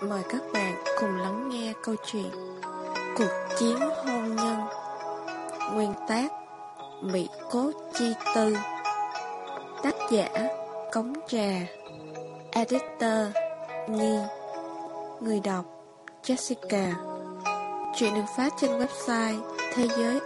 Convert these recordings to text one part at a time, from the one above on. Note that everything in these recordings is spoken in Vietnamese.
Mời các bạn cùng lắng nghe câu chuyện Cuộc chiến hôn nhân. Nguyên tác Mỹ Cốt Chi Tư. Tác giả Cống Trà. Editor Nhi. Người đọc Jessica. Chuyện được phát trên website thế giới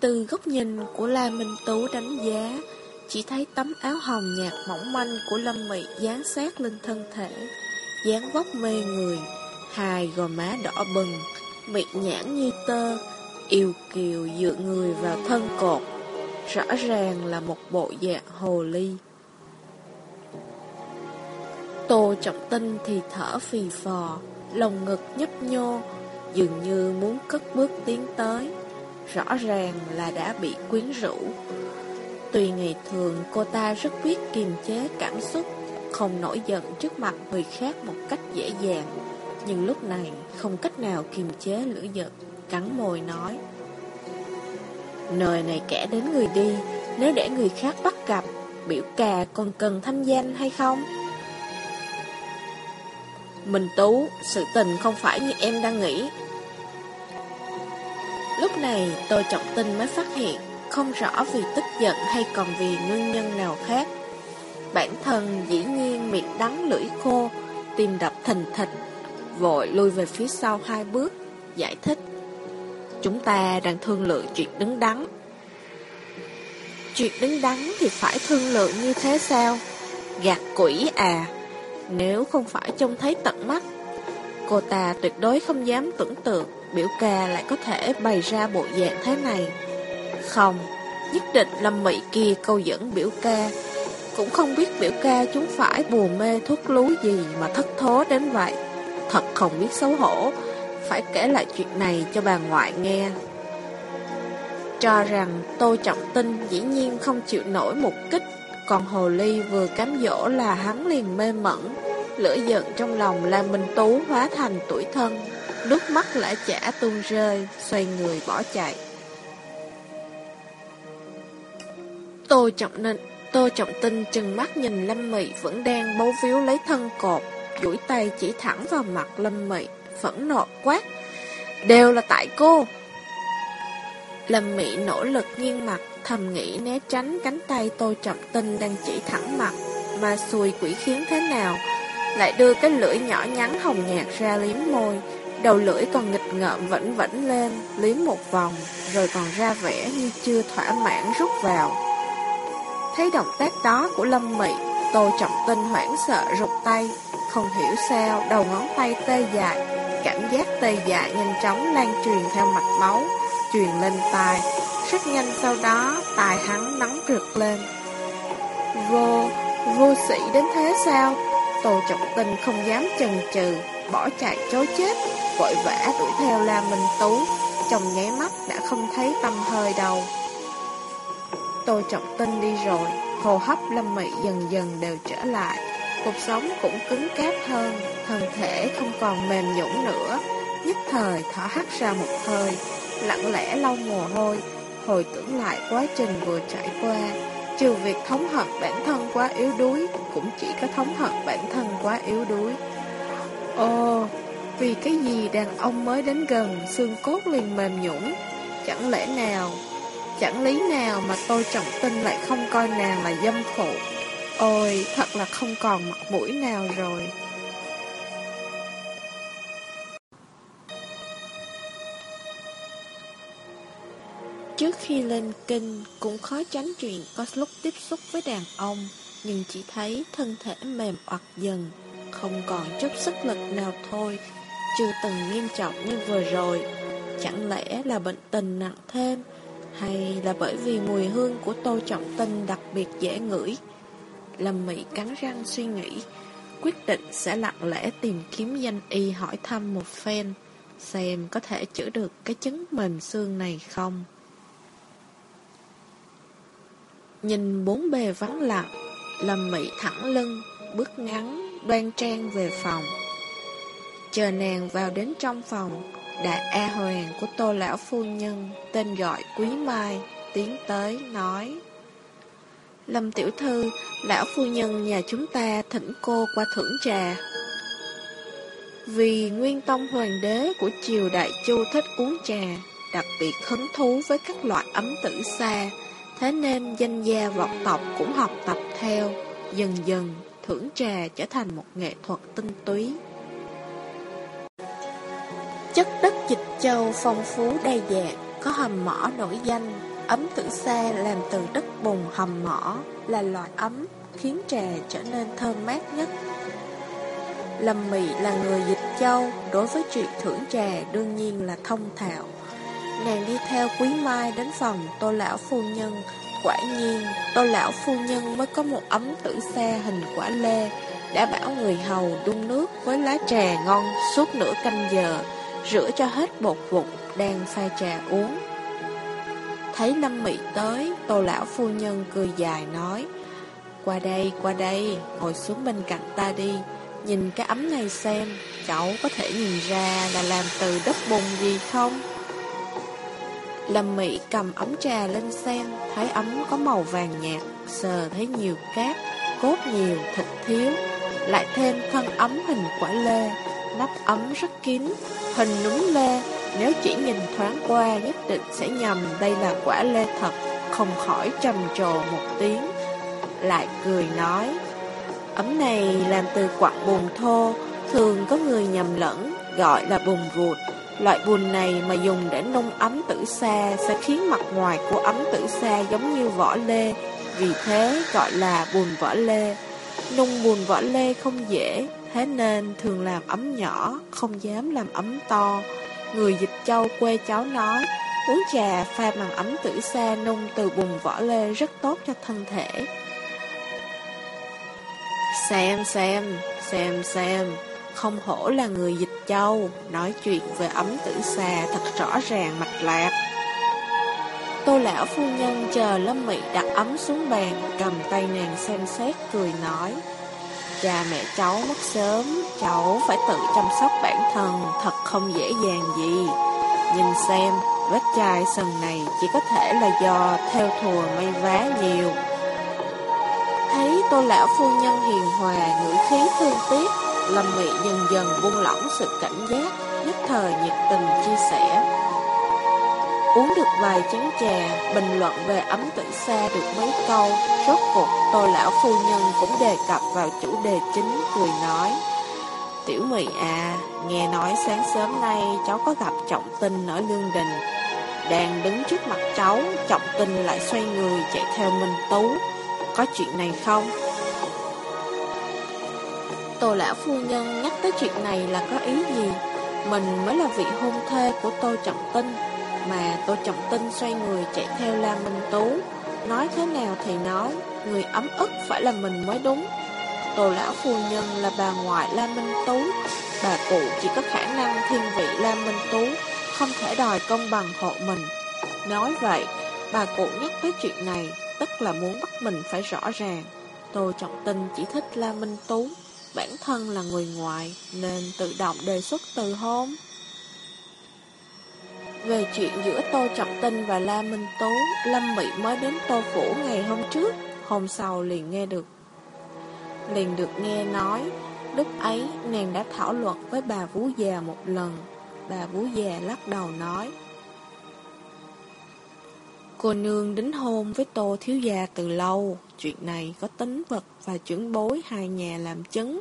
Từ góc nhìn của La Minh Tú đánh giá Chỉ thấy tấm áo hồng nhạt mỏng manh của Lâm Mị dán sát lên thân thể dáng vóc mê người Hai gò má đỏ bừng miệng nhãn như tơ Yêu kiều dựa người vào thân cột Rõ ràng là một bộ dạng hồ ly Tô Trọng Tinh thì thở phì phò lồng ngực nhấp nhô, dường như muốn cất bước tiến tới. Rõ ràng là đã bị quyến rũ. Tuy ngày thường cô ta rất biết kiềm chế cảm xúc, không nổi giận trước mặt người khác một cách dễ dàng. Nhưng lúc này không cách nào kiềm chế lửa giận, cắn môi nói. Nơi này kẻ đến người đi, nếu để người khác bắt gặp, biểu cà còn cần thăm danh hay không? Mình Tú, sự tình không phải như em đang nghĩ. Lúc này tôi trọng tinh mới phát hiện, không rõ vì tức giận hay còn vì nguyên nhân nào khác. Bản thân dĩ nhiên miệng đắng lưỡi khô, tim đập thình thịch, vội lui về phía sau hai bước, giải thích. Chúng ta đang thương lượng chuyện đứng đắn. Chuyện đứng đắn thì phải thương lượng như thế sao? Gạt quỷ à! Nếu không phải trông thấy tận mắt Cô ta tuyệt đối không dám tưởng tượng Biểu ca lại có thể bày ra bộ dạng thế này. Không, Nhất định Lâm mỹ kia câu dẫn biểu ca. Cũng không biết biểu ca chúng phải bùa mê thuốc lú gì Mà thất thố đến vậy. Thật không biết xấu hổ, Phải kể lại chuyện này cho bà ngoại nghe. Cho rằng Tô Trọng Tinh dĩ nhiên không chịu nổi một kích, còn hồ ly vừa cám dỗ là hắn liền mê mẩn, Lửa giận trong lòng là Minh Tú hóa thành tuổi thân. Nước mắt lã chả tuôn rơi Xoay người bỏ chạy. Tô Trọng Ninh Tô Trọng Tinh chừng mắt nhìn Lâm Mị Vẫn đang bấu víu lấy thân cột duỗi tay chỉ thẳng vào mặt Lâm Mị Phẫn nộ quát. Đều là tại cô. Lâm Mị nỗ lực nghiêng mặt thầm nghĩ né tránh cánh tay Tô Trọng Tinh đang chỉ thẳng mặt, mà xùi quỷ khiến thế nào, lại đưa cái lưỡi nhỏ nhắn hồng nhạt ra liếm môi, đầu lưỡi còn nghịch ngợm vẫn vẫn lên, liếm một vòng, rồi còn ra vẻ như chưa thỏa mãn rút vào. Thấy động tác đó của Lâm Mị, Tô Trọng Tinh hoảng sợ rụt tay, không hiểu sao đầu ngón tay tê dại, cảm giác tê dại nhanh chóng lan truyền theo mạch máu, truyền lên tai, rất nhanh sau đó, tài hắn nắng rực lên. Vô, vô sĩ đến thế sao? Tô Trọng Tinh không dám chần chừ, bỏ chạy chối chết, vội vã đuổi theo La Minh Tú, chồng nháy mắt đã không thấy tâm hơi đâu. tôi Trọng tin đi rồi, hô hấp lâm mị dần dần đều trở lại, cuộc sống cũng cứng cáp hơn, thân thể không còn mềm nhũn nữa, nhất thời thở hắt ra một hơi, lặng lẽ lau mồ hôi, hồi tưởng lại quá trình vừa trải qua, trừ việc thống hận bản thân quá yếu đuối, cũng chỉ có thống hận bản thân quá yếu đuối. Ồ, vì cái gì đàn ông mới đến gần, xương cốt liền mềm nhũn chẳng lẽ nào, chẳng lý nào mà tôi trọng tin lại không coi nàng là dâm phụ. Ôi, thật là không còn mặt mũi nào rồi. Trước khi lên kinh cũng khó tránh chuyện có lúc tiếp xúc với đàn ông, nhưng chỉ thấy thân thể mềm oặt dần, không còn chút sức lực nào thôi, chưa từng nghiêm trọng như vừa rồi. Chẳng lẽ là bệnh tình nặng thêm, hay là bởi vì mùi hương của Tô Trọng Tinh đặc biệt dễ ngửi? Lâm Mỹ cắn răng suy nghĩ, quyết định sẽ lặng lẽ tìm kiếm danh y hỏi thăm một phen, xem có thể chữa được cái chứng mềm xương này không. Nhìn bốn bề vắng lặng, Lâm Mỹ thẳng lưng, bước ngắn, đoan trang về phòng. Chờ nàng vào đến trong phòng, đại A Hoàng của tô lão phu nhân, tên gọi Quý Mai, tiến tới, nói Lâm tiểu thư, lão phu nhân nhà chúng ta thỉnh cô qua thưởng trà. Vì Nguyên Tông Hoàng đế của triều Đại Chu thích uống trà, đặc biệt hứng thú với các loại ấm tử xa, thế nên danh gia vọng tộc cũng học tập theo, dần dần thưởng trà trở thành một nghệ thuật tinh túy. Chất đất dịch châu phong phú đa dạng, có hầm mỏ nổi danh, ấm tử sa làm từ đất bùn hầm mỏ là loại ấm khiến trà trở nên thơm mát nhất. Lâm Mị là người dịch châu, đối với chuyện thưởng trà đương nhiên là thông thạo. Nàng đi theo Quý Mai đến phòng Tô Lão Phu Nhân, quả nhiên Tô Lão Phu Nhân mới có một ấm tử sa hình quả lê, đã bảo người hầu đun nước với lá trà ngon suốt nửa canh giờ, rửa cho hết bột vụn, đang pha trà uống. Thấy Lâm Mị tới, Tô Lão Phu Nhân cười dài nói, Qua đây, qua đây, ngồi xuống bên cạnh ta đi, nhìn cái ấm này xem, cháu có thể nhìn ra là làm từ đất bùn gì không? Lâm Mỹ cầm ống trà lên xem, thấy ấm có màu vàng nhạt, sờ thấy nhiều cát, cốt nhiều, thịt thiếu, lại thêm thân ấm hình quả lê, nắp ấm rất kín, hình núm lê, nếu chỉ nhìn thoáng qua nhất định sẽ nhầm đây là quả lê thật, không khỏi trầm trồ một tiếng. Lại cười nói, ấm này làm từ quặng bùn thô, thường có người nhầm lẫn, gọi là bùn ruột. Loại bùn này mà dùng để nung ấm tử sa sẽ khiến mặt ngoài của ấm tử sa giống như vỏ lê, vì thế gọi là bùn vỏ lê. Nung bùn vỏ lê không dễ, thế nên thường làm ấm nhỏ, không dám làm ấm to. Người dịch châu quê cháu nói, uống trà pha bằng ấm tử sa nung từ bùn vỏ lê rất tốt cho thân thể. Xem xem, xem xem, không hổ là người dịch châu, nói chuyện về ấm tử xà thật rõ ràng mạch lạc. Tô lão phu nhân chờ Lâm Mị đặt ấm xuống bàn, cầm tay nàng xem xét, cười nói. Cha mẹ cháu mất sớm, cháu phải tự chăm sóc bản thân, thật không dễ dàng gì. Nhìn xem, vết chai sần này chỉ có thể là do theo thùa may vá nhiều. Thấy tô lão phu nhân hiền hòa, ngữ khí thương tiếc, Lâm Mị dần dần buông lỏng sự cảnh giác, nhất thời nhiệt tình chia sẻ. Uống được vài chén trà, bình luận về ấm tử xa được mấy câu, rốt cuộc tôi lão phu nhân cũng đề cập vào chủ đề chính, cười nói. Tiểu mị à, nghe nói sáng sớm nay cháu có gặp trọng tinh ở lương đình. Đang đứng trước mặt cháu, trọng tinh lại xoay người chạy theo Minh Tú. Có chuyện này không? Tô lão phu nhân nhắc tới chuyện này là có ý gì? Mình mới là vị hôn thê của Tô Trọng Tinh, mà Tô Trọng Tinh xoay người chạy theo lam Minh Tú. Nói thế nào thì nói, Người ấm ức phải là mình mới đúng. Tô Lão Phu Nhân là bà ngoại lam Minh Tú. Bà cụ chỉ có khả năng thiên vị lam Minh Tú, Không thể đòi công bằng hộ mình. Nói vậy, Bà cụ nhắc tới chuyện này, Tức là muốn bắt mình phải rõ ràng. Tô Trọng Tinh chỉ thích lam Minh Tú. Bản thân là người ngoại Nên tự động đề xuất từ hôn về chuyện giữa Tô Trọng Tinh và La Minh Tú, Lâm Mỹ mới đến Tô Phủ ngày hôm trước, hôm sau liền nghe được. Liền được nghe nói, lúc ấy nàng đã thảo luận với bà Vú già một lần. Bà Vú già lắc đầu nói. Cô nương đính hôn với Tô Thiếu Gia từ lâu, chuyện này có tính vật và trưởng bối hai nhà làm chứng,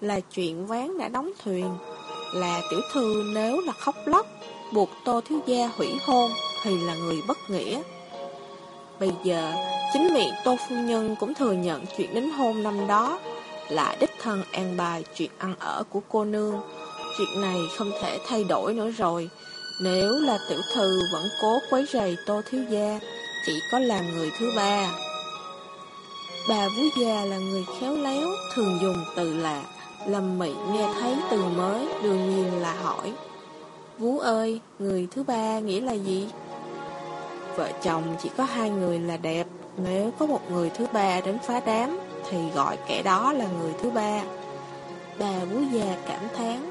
là chuyện ván đã đóng thuyền, là tiểu thư nếu là khóc lóc buộc Tô Thiếu Gia hủy hôn thì là người bất nghĩa. Bây giờ, chính miệng Tô Phu Nhân cũng thừa nhận chuyện đính hôn năm đó, là đích thân an bài chuyện ăn ở của cô nương. Chuyện này không thể thay đổi nữa rồi. Nếu là tiểu thư vẫn cố quấy rầy Tô Thiếu Gia, chỉ có làm người thứ ba. Bà Vú già là người khéo léo, thường dùng từ là Lâm Mị nghe thấy từ mới, đương nhiên là hỏi. Vú ơi, người thứ ba nghĩa là gì? Vợ chồng chỉ có hai người là đẹp, nếu có một người thứ ba đến phá đám, thì gọi kẻ đó là người thứ ba. Bà vú già cảm thán.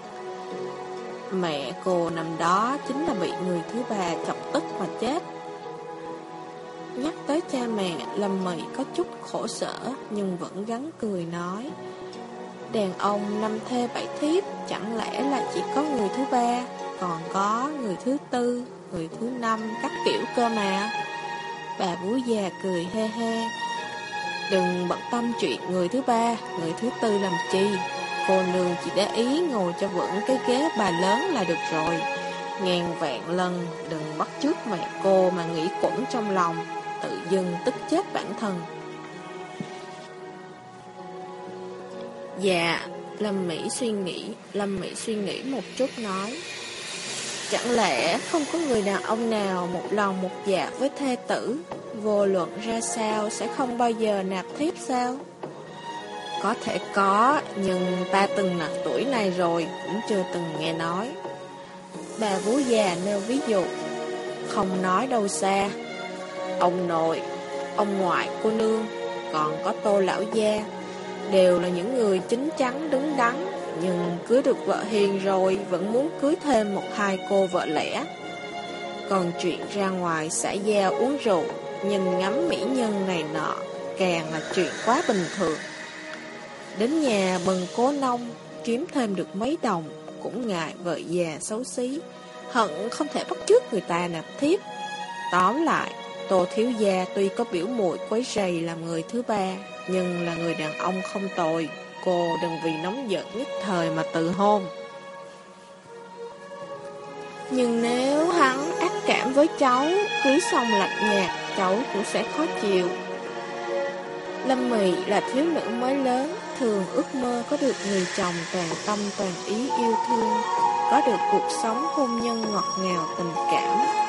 Mẹ cô nằm đó chính là bị người thứ ba chọc tức mà chết. Nhắc tới cha mẹ, Lâm Mị có chút khổ sở nhưng vẫn gắn cười nói. Đàn ông năm thê bảy thiếp chẳng lẽ là chỉ có người thứ ba, còn có người thứ tư, người thứ năm các kiểu cơ mà. Bà bú già cười he he. Đừng bận tâm chuyện người thứ ba, người thứ tư làm chi. Cô nương chỉ để ý ngồi cho vững cái ghế bà lớn là được rồi. Ngàn vạn lần đừng bắt trước mẹ cô mà nghĩ quẩn trong lòng, dưng tức chết bản thân. Dạ, Lâm Mỹ suy nghĩ, Lâm Mỹ suy nghĩ một chút nói. Chẳng lẽ không có người đàn ông nào một lòng một dạ với thê tử, vô luận ra sao sẽ không bao giờ nạp thiếp sao? Có thể có, nhưng ta từng nạp tuổi này rồi, cũng chưa từng nghe nói. Bà vú già nêu ví dụ, không nói đâu xa. Ông nội, ông ngoại cô nương, còn có tô lão gia, đều là những người chính chắn đứng đắn, nhưng cưới được vợ hiền rồi vẫn muốn cưới thêm một hai cô vợ lẽ. Còn chuyện ra ngoài xã giao uống rượu, nhìn ngắm mỹ nhân này nọ, càng là chuyện quá bình thường. Đến nhà bần cố nông, kiếm thêm được mấy đồng, cũng ngại vợ già xấu xí, hận không thể bắt chước người ta nạp thiếp. Tóm lại, Tô Thiếu Gia tuy có biểu muội quấy rầy làm người thứ ba, nhưng là người đàn ông không tồi. Cô đừng vì nóng giận nhất thời mà tự hôn. Nhưng nếu hắn ác cảm với cháu, cưới xong lạnh nhạt, cháu cũng sẽ khó chịu. Lâm Mị là thiếu nữ mới lớn, thường ước mơ có được người chồng toàn tâm toàn ý yêu thương, có được cuộc sống hôn nhân ngọt ngào tình cảm.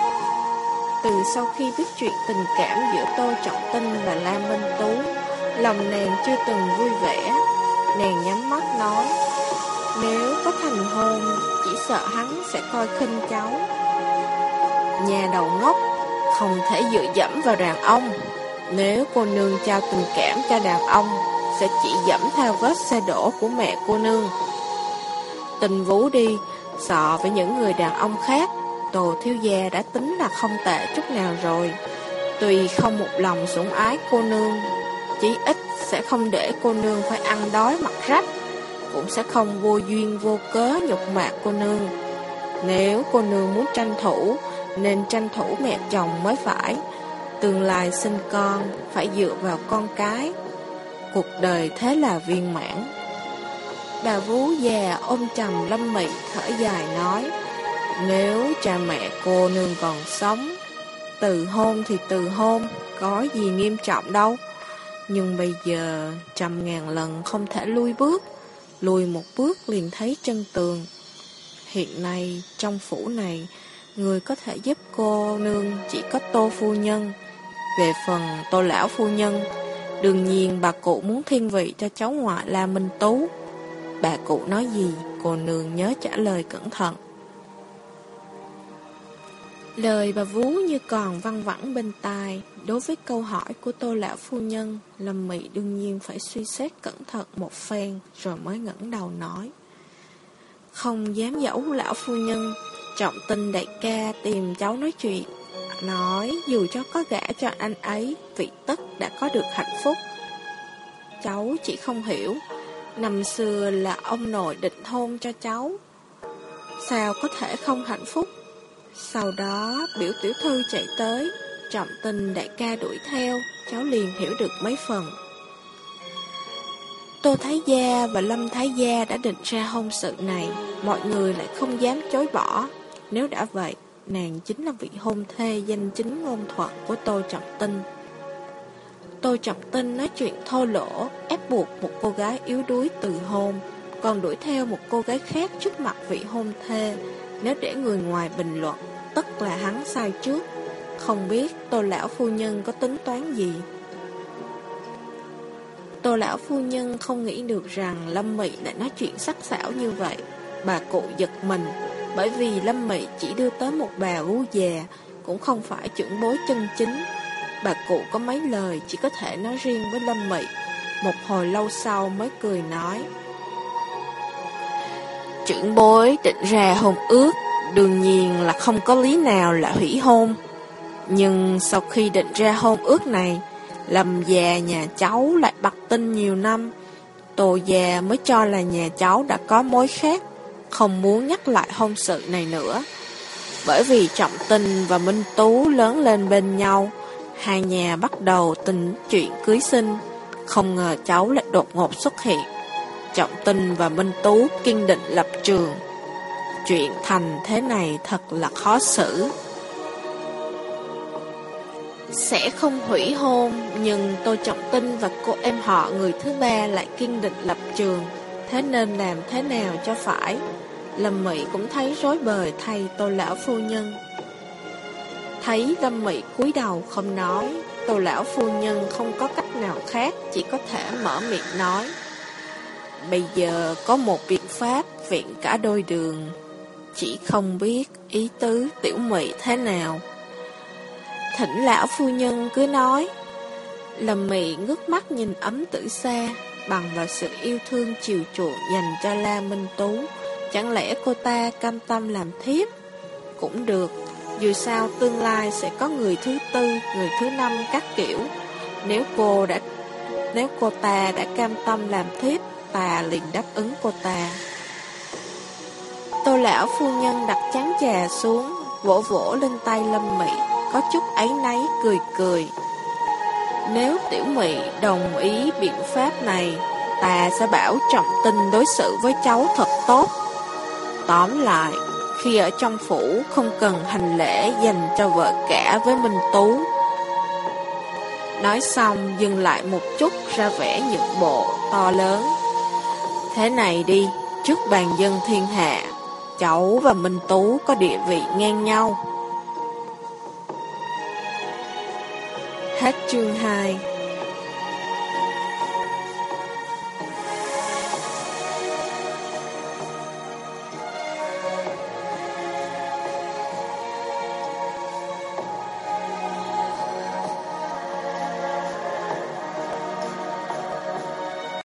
Từ sau khi biết chuyện tình cảm giữa Tô Trọng Tinh và La Minh Tú, lòng nàng chưa từng vui vẻ. Nàng nhắm mắt nói, nếu có thành hôn, chỉ sợ hắn sẽ coi khinh cháu. Nhà đầu ngốc, không thể dựa dẫm vào đàn ông. Nếu cô nương trao tình cảm cho đàn ông, sẽ chỉ dẫm theo vết xe đổ của mẹ cô nương. Tình vũ đi, sợ với những người đàn ông khác, Tô Thiếu Gia đã tính là không tệ chút nào rồi. Tuy không một lòng sủng ái cô nương, chí ít sẽ không để cô nương phải ăn đói mặc rách, cũng sẽ không vô duyên vô cớ nhục mạ cô nương. Nếu cô nương muốn tranh thủ, nên tranh thủ mẹ chồng mới phải. Tương lai sinh con, phải dựa vào con cái. Cuộc đời thế là viên mãn. Bà vú già ôm trầm lâm mị thở dài nói, nếu cha mẹ cô nương còn sống, từ hôn thì từ hôn, có gì nghiêm trọng đâu. Nhưng bây giờ trăm ngàn lần không thể lui bước, lùi một bước liền thấy chân tường. Hiện nay trong phủ này, người có thể giúp cô nương chỉ có tô phu nhân. Về phần tô lão phu nhân, đương nhiên bà cụ muốn thiên vị cho cháu ngoại là Minh Tú. Bà cụ nói gì, cô nương nhớ trả lời cẩn thận. Lời bà Vú như còn văng vẳng bên tai, đối với câu hỏi của tô lão phu nhân, Lâm Mị đương nhiên phải suy xét cẩn thận một phen rồi mới ngẩng đầu nói. Không dám dẫu lão phu nhân, trọng tin đại ca tìm cháu nói chuyện. Nói dù cháu có gã cho anh ấy, vị tất đã có được hạnh phúc. Cháu chỉ không hiểu, năm xưa là ông nội định hôn cho cháu. Sao có thể không hạnh phúc? Sau đó, biểu tiểu thư chạy tới, Trọng tình đại ca đuổi theo, Cháu liền hiểu được mấy phần. Tô Thái Gia và Lâm Thái Gia đã định ra hôn sự này, Mọi người lại không dám chối bỏ. Nếu đã vậy, Nàng chính là vị hôn thê danh chính ngôn thuận của Tô Trọng Tinh. Tô Trọng Tinh nói chuyện thô lỗ, Ép buộc một cô gái yếu đuối từ hôn, Còn đuổi theo một cô gái khác trước mặt vị hôn thê. Nếu để người ngoài bình luận tất là hắn sai trước Không biết tô lão phu nhân có tính toán gì Tô lão phu nhân không nghĩ được rằng Lâm Mị lại nói chuyện sắc sảo như vậy. Bà cụ giật mình, bởi vì Lâm Mị chỉ đưa tới một bà vú già, cũng không phải trưởng bối chân chính. Bà cụ có mấy lời chỉ có thể nói riêng với Lâm Mị. Một hồi lâu sau mới cười nói. Trưởng bối định ra hôn ước, đương nhiên là không có lý nào là hủy hôn. Nhưng sau khi định ra hôn ước này, Lâm già nhà cháu lại bật tin nhiều năm. Tô già mới cho là nhà cháu đã có mối khác, không muốn nhắc lại hôn sự này nữa. Bởi vì Trọng Tinh và Minh Tú lớn lên bên nhau, hai nhà bắt đầu tình chuyện cưới sinh. Không ngờ cháu lại đột ngột xuất hiện. Trọng Tinh và Minh Tú kiên định lập trường. Chuyện thành thế này thật là khó xử. Sẽ không hủy hôn, nhưng Tô Trọng Tinh và cô em họ người thứ ba lại kiên định lập trường. Thế nên làm thế nào cho phải? Lâm Mỹ cũng thấy rối bời thay Tô Lão Phu Nhân. Thấy Lâm Mỹ cúi đầu không nói, Tô Lão Phu Nhân không có cách nào khác, chỉ có thể mở miệng nói. Bây giờ có một biện pháp viện cả đôi đường, chỉ không biết ý tứ tiểu mị thế nào. Thỉnh lão phu nhân cứ nói. Lâm mị ngước mắt nhìn ấm tử xa, bằng vào sự yêu thương chiều chuộng dành cho La Minh Tú. Chẳng lẽ cô ta cam tâm làm thiếp? Cũng được, dù sao tương lai sẽ có người thứ tư, người thứ năm các kiểu. Nếu cô đã nếu cô ta đã cam tâm làm thiếp, ta liền đáp ứng cô ta. Tô lão phu nhân đặt chán trà xuống, vỗ vỗ lên tay Lâm Mị, có chút ấy nấy cười cười. Nếu tiểu mị đồng ý biện pháp này, ta sẽ bảo trọng tình đối xử với cháu thật tốt. Tóm lại, khi ở trong phủ không cần hành lễ dành cho vợ cả với Minh Tú. Nói xong dừng lại một chút ra vẻ nhượng bộ to lớn. Thế này đi, trước bàn dân thiên hạ, cháu và Minh Tú có địa vị ngang nhau. Hết chương 2